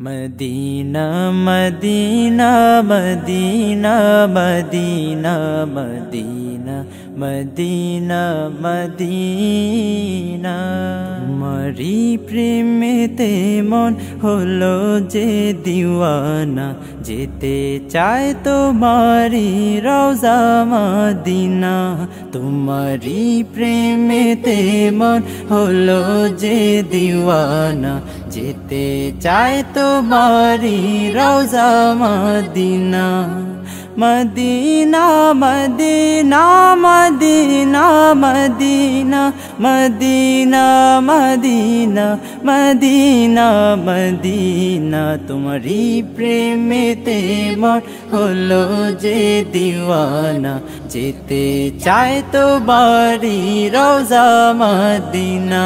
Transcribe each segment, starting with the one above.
Medina Medina Medina Medina Medina Medina Medina Medina. মারি প্রেমেতে মন হলো যে দিওয়ানা, যেতে চায় তোমারি রওজা মদিনা। তোমারি প্রেমেতে মন হলো যে দিওয়ানা, যেতে চায় তোমারি রওজা Medina. Medina Medina Medina Medina Medina Medina Medina Madina তোমারি প্রেমেতে মন হলো যে দিওয়ানা যেতে চায় তো বাড়ি রোজা মদিনা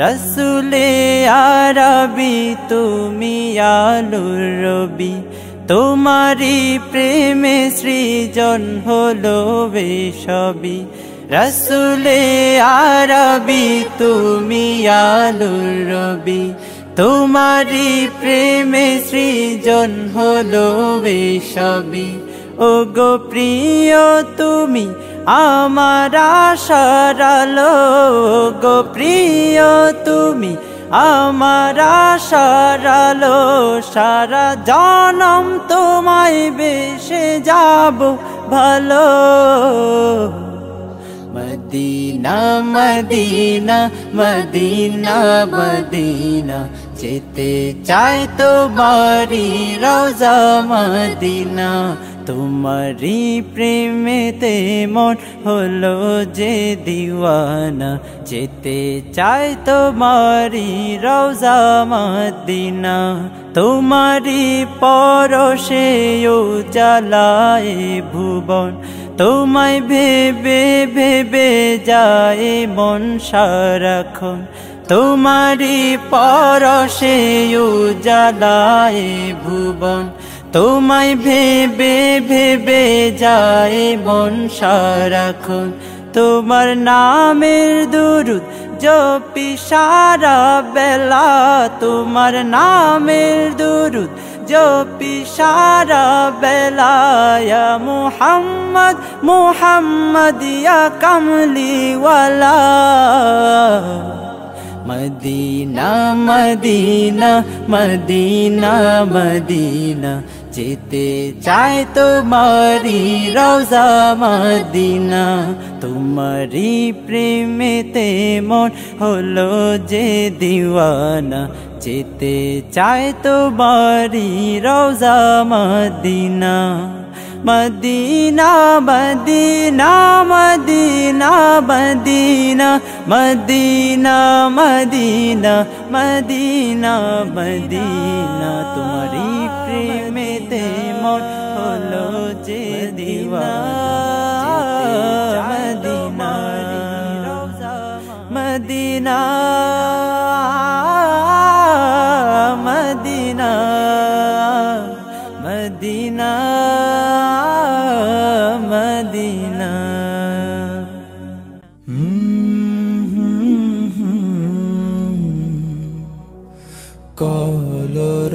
রসুলে আরবি তুমি আলুর রবি তোমারি প্রেমে সৃজন হলো বেশবি রসুলে আরবি তুমি আলুর রবি। তোমারি প্রেমে সৃজন হলো বেশবি ও গো প্রিয় তুমি, আমার সরালো গো প্রিয় তুমি আমার সারালো সারা জনম তোমায় বেশে যাব ভালো। মদিনা মদিনা মদিনা মদিনা, যেতে চাই তো বাড়ি রোজা মদিনা। তোমারি প্রেমেতে মন হলো যে দিওয়ানা। যেতে চায় তোমারি রোজা মদিনা। তোমারি পরশে জ্বালায় ভুবন। তোমায় ভেবে ভেবে যায় মন সারাক্ষণ। তোমারি পরশে জ্বালায় ভুবন। তোমায় ভেবে ভেবে যায় মন সারাক্ষণ। তোমার নামের দুরুদ জপি সারা বেলা। তোমার নামের দুরুদ জপি সারা বেলা। মোহাম্মদ, মুহাম্মদ, ইয়া কামলিওয়ালা। Madina Medina Medina Madina. যেতে চায় তোমারি রোজা মদিনা। তোমারি প্রেমেতে মন হলো যে দিওয়ানা। যেতে চায় তোমারি রোজা Medina. Medina Medina Medina Medina Medina Medina Madina मना मदिना। तरि प्रेमो लो चे दी कलर